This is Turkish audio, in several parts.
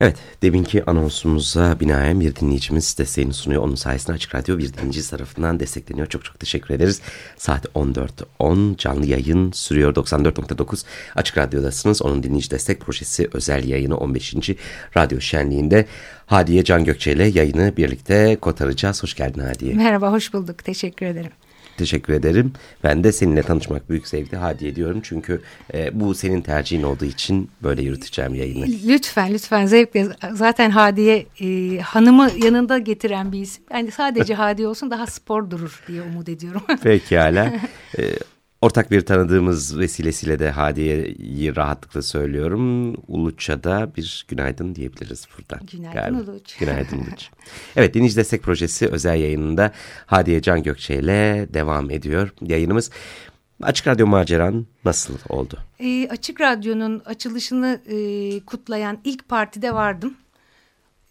Evet, deminki anonsumuza binaen bir dinleyicimiz desteğini sunuyor. Onun sayesinde Açık Radyo bir dinleyici tarafından destekleniyor. Çok çok teşekkür ederiz. Saat 14.10 canlı yayın sürüyor 94.9 Açık Radyo'dasınız. Onun dinleyici destek projesi özel yayını 15. Radyo Şenliği'nde Hadiye Can Gökçe ile yayını birlikte kotaracağız. Hoş geldin Hadiye. Merhaba, hoş bulduk. Teşekkür ederim. Teşekkür ederim. Ben de seninle tanışmak büyük zevkti. Hadiye diyorum çünkü e, bu senin tercihin olduğu için böyle yürüteceğim yayını. Lütfen lütfen zevkle. Zaten Hadiye e, hanımı yanında getiren bir isim. Yani sadece Hadiye olsun daha spor durur diye umut ediyorum. Pekala. E, Ortak bir tanıdığımız vesilesiyle de Hadiye'yi rahatlıkla söylüyorum. Uluç'a bir günaydın diyebiliriz burada. Günaydın galiba. Uluç. Günaydın Uluç. evet Dinleyici Destek Projesi özel yayınında Hadiye Can Gökçe ile devam ediyor yayınımız. Açık Radyo maceran nasıl oldu? E, Açık Radyo'nun açılışını e, kutlayan ilk partide vardım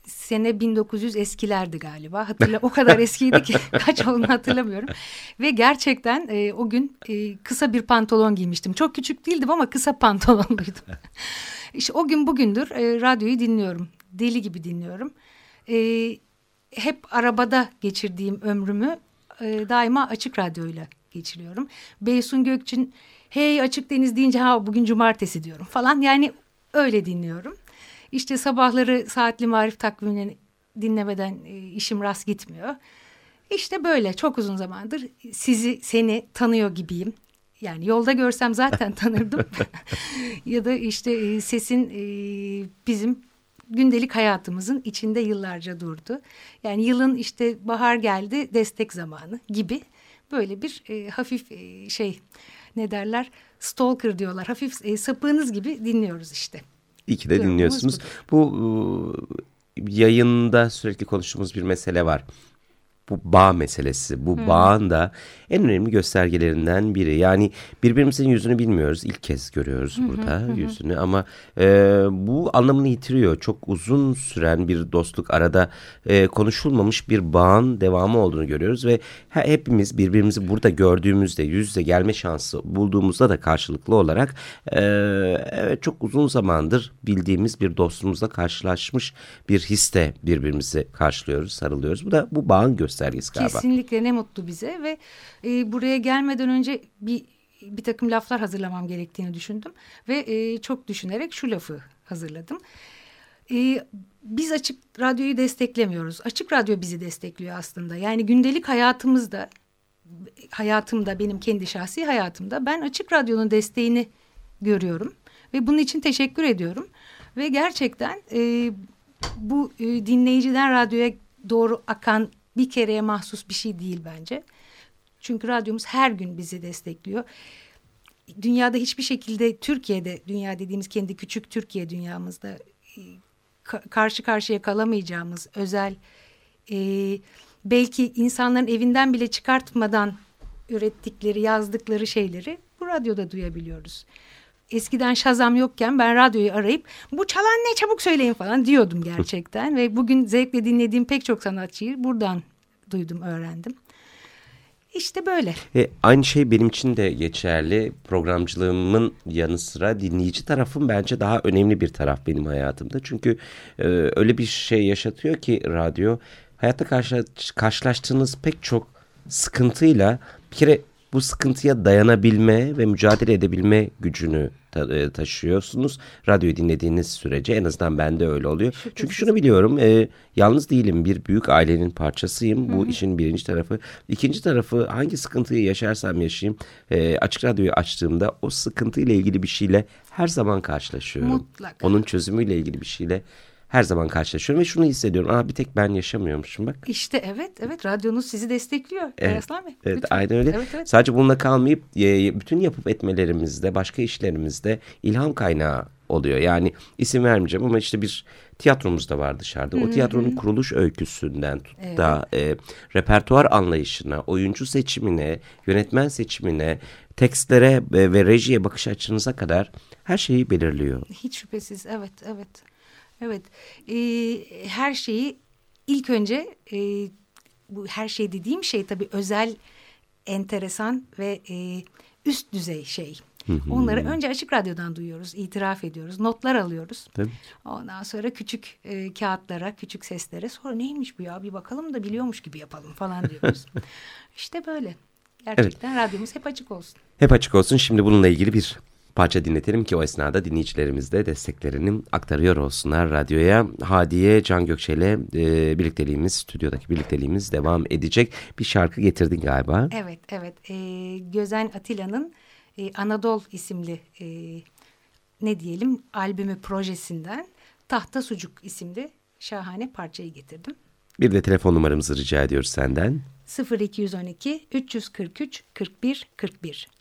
sene 1900 eskilerdi galiba. Hatırla o kadar eskiydi ki kaç olduğunu hatırlamıyorum. Ve gerçekten e, o gün e, kısa bir pantolon giymiştim. Çok küçük değildim ama kısa pantolonluydum. işte o gün bugündür e, radyoyu dinliyorum. Deli gibi dinliyorum. E, hep arabada geçirdiğim ömrümü e, daima açık radyoyla geçiriyorum. Beysun Gökçin hey açık deniz deyince ha bugün cumartesi diyorum falan. Yani öyle dinliyorum. İşte sabahları saatli marif takvimini dinlemeden e, işim rast gitmiyor. İşte böyle çok uzun zamandır sizi seni tanıyor gibiyim. Yani yolda görsem zaten tanırdım. ya da işte e, sesin e, bizim gündelik hayatımızın içinde yıllarca durdu. Yani yılın işte bahar geldi destek zamanı gibi böyle bir e, hafif e, şey ne derler stalker diyorlar. Hafif e, sapığınız gibi dinliyoruz işte. İyi ki de dinliyorsunuz. Bu yayında sürekli konuştuğumuz bir mesele var bu bağ meselesi. Bu hmm. bağın da en önemli göstergelerinden biri. Yani birbirimizin yüzünü bilmiyoruz. İlk kez görüyoruz hmm. burada hmm. yüzünü ama e, bu anlamını yitiriyor. Çok uzun süren bir dostluk arada e, konuşulmamış bir bağın devamı olduğunu görüyoruz ve hepimiz birbirimizi burada gördüğümüzde yüz yüze gelme şansı bulduğumuzda da karşılıklı olarak e, evet çok uzun zamandır bildiğimiz bir dostumuzla karşılaşmış bir histe birbirimizi karşılıyoruz, sarılıyoruz. Bu da bu bağın göstergesi göstergesi galiba. Kesinlikle ne mutlu bize ve e, buraya gelmeden önce bir bir takım laflar hazırlamam gerektiğini düşündüm ve e, çok düşünerek şu lafı hazırladım. E, biz açık radyoyu desteklemiyoruz. Açık radyo bizi destekliyor aslında. Yani gündelik hayatımızda, hayatımda benim kendi şahsi hayatımda ben açık radyonun desteğini görüyorum ve bunun için teşekkür ediyorum. Ve gerçekten e, bu e, dinleyiciden radyoya doğru akan bir kereye mahsus bir şey değil bence. Çünkü radyomuz her gün bizi destekliyor. Dünyada hiçbir şekilde Türkiye'de dünya dediğimiz kendi küçük Türkiye dünyamızda e, karşı karşıya kalamayacağımız özel e, belki insanların evinden bile çıkartmadan ürettikleri yazdıkları şeyleri bu radyoda duyabiliyoruz. Eskiden şazam yokken ben radyoyu arayıp bu çalan ne çabuk söyleyin falan diyordum gerçekten. Ve bugün zevkle dinlediğim pek çok sanatçıyı buradan duydum, öğrendim. İşte böyle. E, aynı şey benim için de geçerli. Programcılığımın yanı sıra dinleyici tarafım bence daha önemli bir taraf benim hayatımda. Çünkü e, öyle bir şey yaşatıyor ki radyo hayatta karşı, karşılaştığınız pek çok sıkıntıyla bir kere bu sıkıntıya dayanabilme ve mücadele edebilme gücünü ta e, taşıyorsunuz. Radyoyu dinlediğiniz sürece en azından bende öyle oluyor. Çünkü şunu biliyorum e, yalnız değilim bir büyük ailenin parçasıyım. Bu Hı -hı. işin birinci tarafı. İkinci tarafı hangi sıkıntıyı yaşarsam yaşayayım e, açık radyoyu açtığımda o sıkıntıyla ilgili bir şeyle her zaman karşılaşıyorum. Mutlaka. Onun çözümüyle ilgili bir şeyle her zaman karşılaşıyorum ve şunu hissediyorum. Aa bir tek ben yaşamıyormuşum bak. İşte evet evet radyonuz sizi destekliyor. Evet, Bey. evet aynen öyle. Evet, evet. Sadece bununla kalmayıp e, bütün yapıp etmelerimizde başka işlerimizde ilham kaynağı oluyor. Yani isim vermeyeceğim ama işte bir tiyatromuz da var dışarıda. O tiyatronun kuruluş öyküsünden tut evet. da e, repertuar anlayışına, oyuncu seçimine, yönetmen seçimine, tekstlere ve, ve rejiye bakış açınıza kadar her şeyi belirliyor. Hiç şüphesiz evet evet. Evet, e, her şeyi ilk önce e, bu her şey dediğim şey tabii özel, enteresan ve e, üst düzey şey. Onları önce Açık Radyo'dan duyuyoruz, itiraf ediyoruz, notlar alıyoruz. Tabii. Ondan sonra küçük e, kağıtlara, küçük seslere sonra neymiş bu ya bir bakalım da biliyormuş gibi yapalım falan diyoruz. işte böyle. Gerçekten evet. radyomuz hep açık olsun. Hep açık olsun. Şimdi bununla ilgili bir parça dinletelim ki o esnada dinleyicilerimiz de desteklerini aktarıyor olsunlar radyoya. Hadiye Can Gökçe ile e, birlikteliğimiz, stüdyodaki birlikteliğimiz devam edecek. Bir şarkı getirdin galiba. Evet, evet. E, Gözen Atilla'nın e, Anadolu isimli e, ne diyelim albümü projesinden Tahta Sucuk isimli şahane parçayı getirdim. Bir de telefon numaramızı rica ediyoruz senden. 0212 343 41 41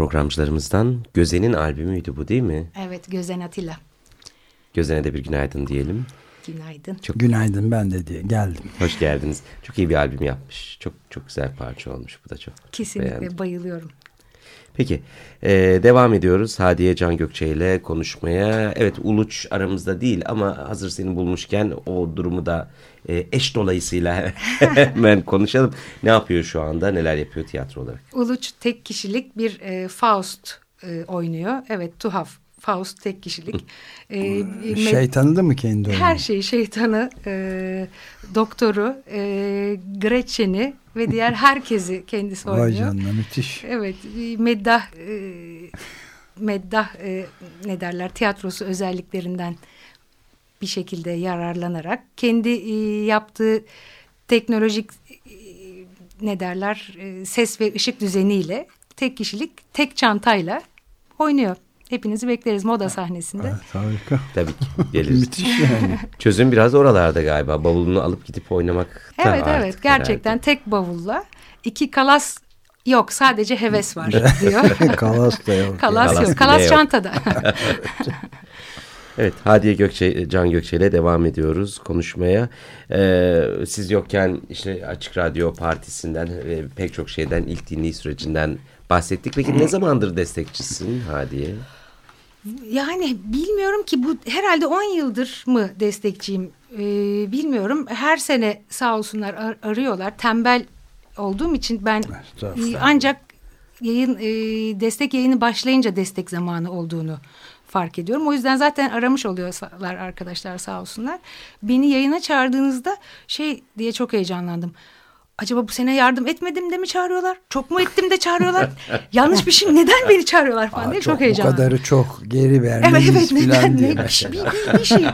programcılarımızdan Gözen'in albümüydü bu değil mi? Evet Gözen Atilla. Gözen'e de bir günaydın diyelim. Günaydın. Çok günaydın ben de diye geldim. Hoş geldiniz. Çok iyi bir albüm yapmış. Çok çok güzel parça olmuş bu da çok. Kesinlikle beğendim. bayılıyorum. Peki e, devam ediyoruz Hadiye Can Gökçe ile konuşmaya. Evet Uluç aramızda değil ama hazır seni bulmuşken o durumu da e, eş dolayısıyla hemen konuşalım. Ne yapıyor şu anda neler yapıyor tiyatro olarak? Uluç tek kişilik bir e, Faust e, oynuyor. Evet tuhaf Faust tek kişilik. E, Şeytanı da mı kendi oynuyor? Her şeyi şeytanı, e, doktoru, e, Gretchen'i ve diğer herkesi kendisi oynuyor. Vay canına müthiş. Evet meddah e, meddah e, ne derler tiyatrosu özelliklerinden bir şekilde yararlanarak kendi e, yaptığı teknolojik e, ne derler e, ses ve ışık düzeniyle tek kişilik tek çantayla oynuyor. Hepinizi bekleriz moda sahnesinde. Evet, harika. Tabii ki geliriz. müthiş yani. Çözüm biraz oralarda galiba. Bavulunu alıp gidip oynamak da Evet artık evet gerçekten herhalde. tek bavulla iki kalas yok sadece heves var diyor. Kalas da yok. kalas, Kalas yok kalas çantada. Evet Hadiye Gökçe, Can Gökçe ile devam ediyoruz konuşmaya. Ee, siz yokken işte Açık Radyo Partisi'nden ve pek çok şeyden ilk dinleyiş sürecinden bahsettik. Peki ne zamandır destekçisin Hadiye? Yani bilmiyorum ki bu herhalde 10 yıldır mı destekçiyim Ee, bilmiyorum. Her sene sağ olsunlar ar- arıyorlar. Tembel olduğum için ben e, ancak yayın e, destek yayını başlayınca destek zamanı olduğunu fark ediyorum. O yüzden zaten aramış oluyorlar arkadaşlar sağ olsunlar. Beni yayına çağırdığınızda şey diye çok heyecanlandım. Acaba bu sene yardım etmedim de mi çağırıyorlar? Çok mu ettim de çağırıyorlar? Yanlış bir şey neden beni çağırıyorlar falan Aa, diye çok, çok, heyecanlandım. Bu kadarı çok geri Evet vermeliyiz evet filan neden diye ne, bir, şey- bir, bir, şey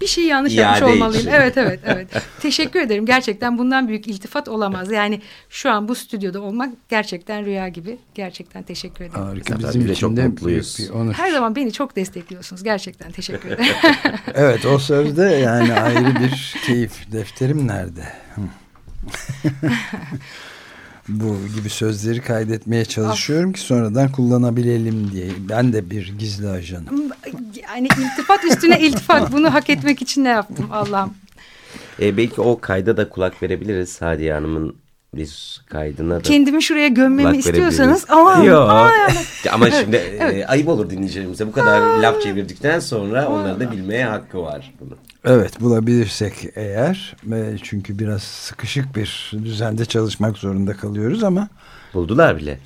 bir şey yanlış İade yapmış olmalıyım. için. Evet evet evet. Teşekkür ederim. Gerçekten bundan büyük iltifat olamaz. Yani şu an bu stüdyoda olmak gerçekten rüya gibi. Gerçekten teşekkür ederim. Harika bizim için çok mutluyuz. bir onur. Her zaman beni çok destekliyorsunuz. Gerçekten teşekkür ederim. Evet o sözde yani ayrı bir keyif. Defterim nerede? Hı. Bu gibi sözleri kaydetmeye çalışıyorum ki sonradan kullanabilelim diye. Ben de bir gizli ajanım. yani iltifat üstüne iltifat. Bunu hak etmek için ne yaptım Allah'ım. Ee, belki o kayda da kulak verebiliriz Hadiye Hanım'ın bir kaydına da. Kendimi şuraya gömmemi istiyorsanız ama Yok. ama şimdi e, ayıp olur dinleyicilerimize. Bu kadar laf çevirdikten sonra onların da bilmeye hakkı var bunu. Evet bulabilirsek eğer ve çünkü biraz sıkışık bir düzende çalışmak zorunda kalıyoruz ama Buldular bile.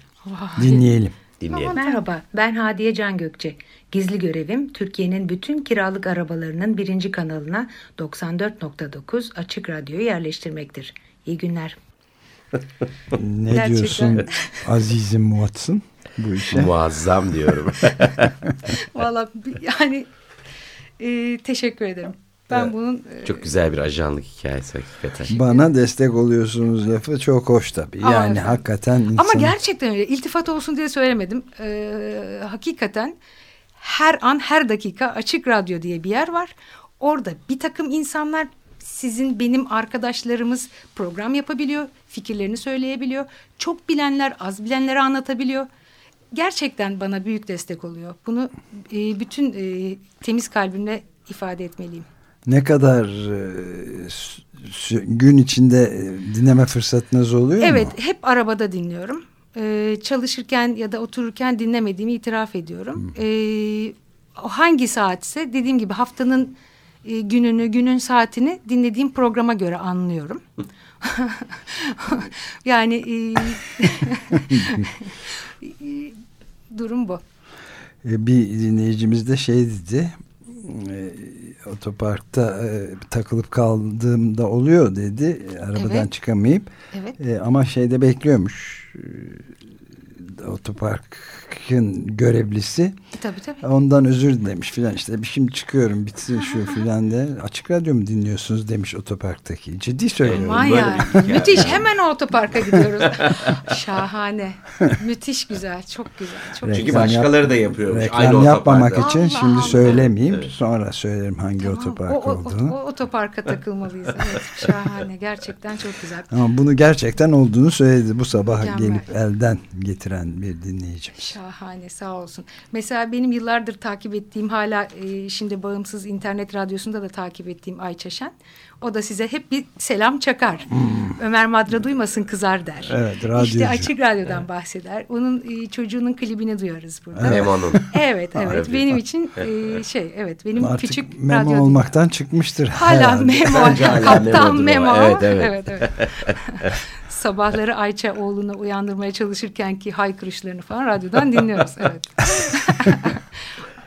dinleyelim. Dinleyelim. Merhaba, ben Hadiye Can Gökçe. Gizli görevim Türkiye'nin bütün kiralık arabalarının birinci kanalına 94.9 Açık Radyo'yu yerleştirmektir. İyi günler. Ne Gerçekten. diyorsun azizim Watson bu işe? Muazzam diyorum. Valla yani e, teşekkür ederim. Ben bunun e, Çok güzel bir ajanlık hikayesi hakikaten. Bana destek oluyorsunuz lafı çok hoş tabii. Yani efendim. hakikaten insan... ama gerçekten öyle. İltifat olsun diye söylemedim. E, hakikaten her an her dakika Açık Radyo diye bir yer var. Orada bir takım insanlar sizin benim arkadaşlarımız program yapabiliyor. Fikirlerini söyleyebiliyor. Çok bilenler az bilenlere anlatabiliyor. Gerçekten bana büyük destek oluyor. Bunu e, bütün e, temiz kalbimle ifade etmeliyim. Ne kadar e, gün içinde e, dinleme fırsatınız oluyor Evet, mu? hep arabada dinliyorum. Ee, çalışırken ya da otururken dinlemediğimi itiraf ediyorum. Ee, hangi saatse dediğim gibi haftanın e, gününü, günün saatini dinlediğim programa göre anlıyorum. yani e, durum bu. E, Bir dinleyicimiz de şey dedi. e, Otoparkta e, takılıp kaldığımda oluyor dedi. Arabadan Evet. çıkamayıp. Evet. E, ama şeyde bekliyormuş. E, Otoparkın görevlisi. Tabii tabii. Ondan özür dilemiş filan işte bir şimdi çıkıyorum bitsin şu filan de açık radyo mu dinliyorsunuz demiş otoparktaki ciddi söylüyorum. Aman böyle ya. Müthiş. Hemen o otoparka gidiyoruz. Şahane. Müthiş güzel. Çok güzel. Çok Reklam Çünkü başkaları da yapıyormuş. Reklam Aynı yapmamak otoparkta. için Allah şimdi Allah. söylemeyeyim Evet. sonra söylerim hangi Tamam. otopark o, o, olduğunu. O, o otoparka takılmalıyız. Evet, şahane. Gerçekten çok güzel. Ama bunu gerçekten olduğunu söyledi bu sabah Mükemmel. gelip elden getiren bir dinleyicimiz. Şahane sağ olsun. Mesela benim yıllardır takip ettiğim hala e, şimdi bağımsız internet radyosunda da takip ettiğim Ayça Şen. O da size hep bir selam çakar. Hmm. Ömer Madra duymasın kızar der. Evet radyocu. İşte açık radyodan evet. bahseder. Onun e, çocuğunun klibini duyarız burada. Evet. Memo'nun. Evet evet benim için e, şey evet benim Artık küçük Memo radyo olmaktan çıkmıştır. Hala herhalde. Memo. Kaptan Memo. Evet evet. evet, evet. Sabahları Ayça oğlunu uyandırmaya çalışırken ki haykırışlarını falan radyodan dinliyoruz. Evet.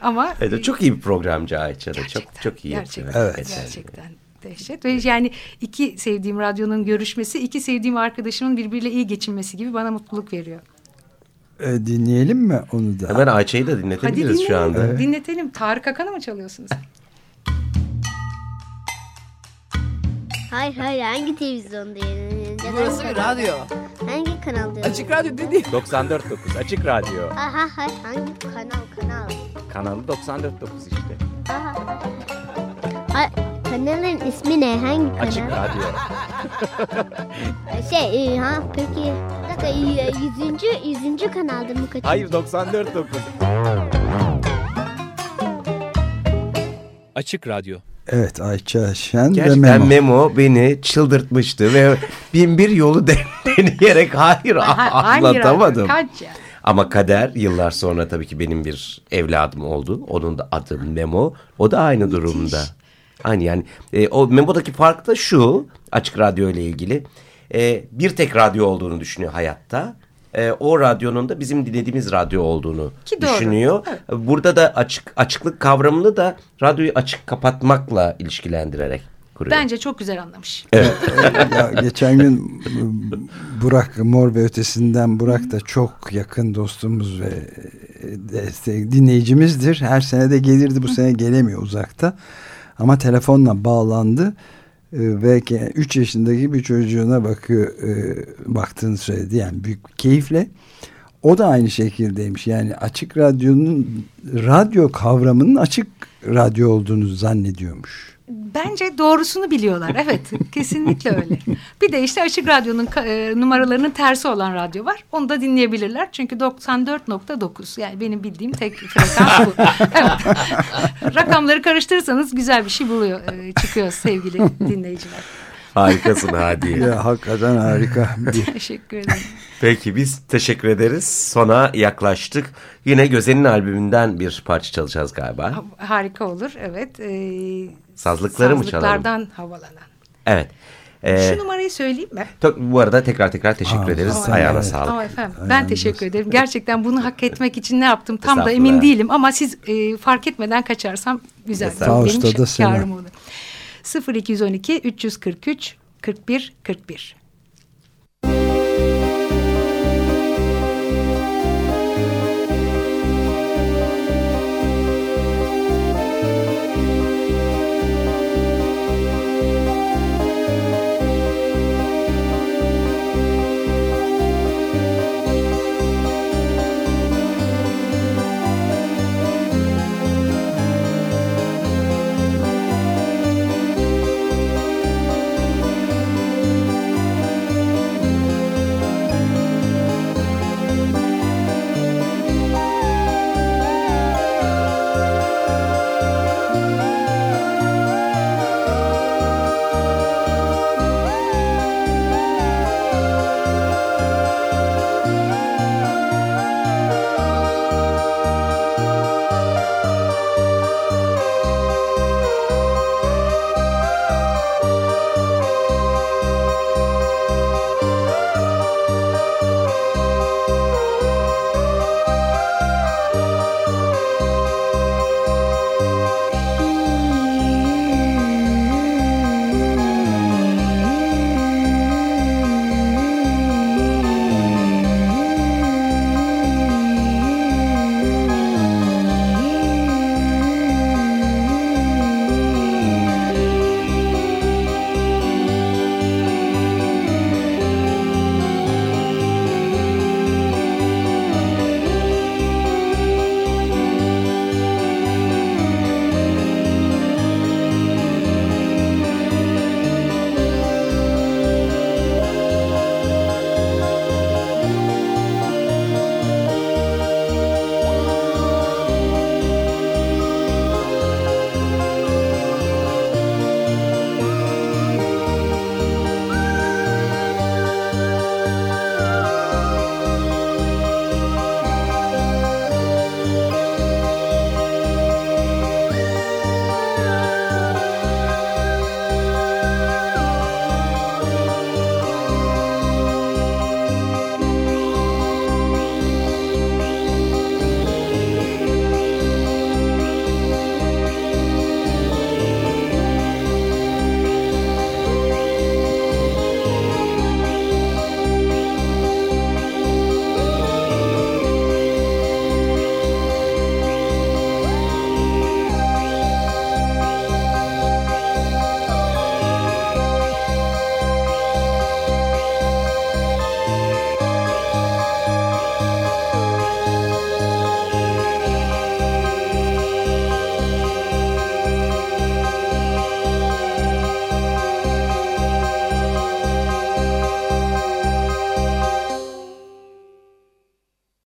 Ama evet, çok iyi bir programcı Ayça da. Çok çok iyi. Gerçekten. Evet. Gerçekten dehşet. Ve yani iki sevdiğim radyonun görüşmesi, iki sevdiğim arkadaşımın birbiriyle iyi geçinmesi gibi bana mutluluk veriyor. E, dinleyelim mi onu da? Hemen Ayça'yı da dinletebiliriz Hadi şu anda. Evet. Dinletelim. Tarık Akan'ı mı çalıyorsunuz? Hayır hayır hangi televizyonda yayınlanacak? Burası bir radyo. Hangi kanalda? Açık radyo dedi. 94.9 Açık Radyo. Aha hayır hangi kanal kanal? Kanalı 94.9 işte. Aha. Hayır, kanalın ismi ne? Hangi kanal? Açık Radyo. Şey e, ha peki. Bir dakika e, yüzüncü, yüzüncü kanalda mı kaçıyor? Hayır 94.9. Açık Radyo. Evet Ayça Şen Gerçekten ve Memo. Memo beni çıldırtmıştı ve bin bir yolu deneyerek hayır anlatamadım. Kaç ya? Ama Kader yıllar sonra tabii ki benim bir evladım oldu. Onun da adı Memo. O da aynı durumda. Aynı yani e, o Memo'daki fark da şu açık radyo ile ilgili. E, bir tek radyo olduğunu düşünüyor hayatta. E, o radyonun da bizim dinlediğimiz radyo olduğunu Ki doğru. düşünüyor. Evet. Burada da açık açıklık kavramını da radyoyu açık kapatmakla ilişkilendirerek kuruyor. Bence çok güzel anlamış. Evet. ya, geçen gün Burak Mor ve Ötesi'nden Burak da çok yakın dostumuz ve destek, dinleyicimizdir. Her sene de gelirdi bu sene gelemiyor uzakta. Ama telefonla bağlandı ve 3 yaşındaki bir çocuğuna bakıyor baktığını söyledi. Yani büyük keyifle o da aynı şekildeymiş yani açık radyonun radyo kavramının açık radyo olduğunu zannediyormuş. Bence doğrusunu biliyorlar. Evet kesinlikle öyle. Bir de işte Açık Radyo'nun e, numaralarının tersi olan radyo var. Onu da dinleyebilirler. Çünkü 94.9 yani benim bildiğim tek frekans bu. Evet. Rakamları karıştırırsanız güzel bir şey buluyor e, çıkıyor sevgili dinleyiciler. Harikasın Hadi. ya hakikaten harika. Bir... teşekkür ederim. Peki biz teşekkür ederiz. Sona yaklaştık. Yine Gözen'in albümünden bir parça çalacağız galiba. Harika olur evet. Ee, Sazlıkları mı çalalım? Sazlıklardan havalanan. Evet. Ee, Şu numarayı söyleyeyim mi? Bu arada tekrar tekrar teşekkür Aa, ederiz. Ama Ayağına evet. sağlık. Ama efendim Ayağına ben teşekkür ederim. Gerçekten bunu hak etmek için ne yaptım tam da emin değilim. Ama siz e, fark etmeden kaçarsam güzel. Benim karım olur. 0212 343 41 41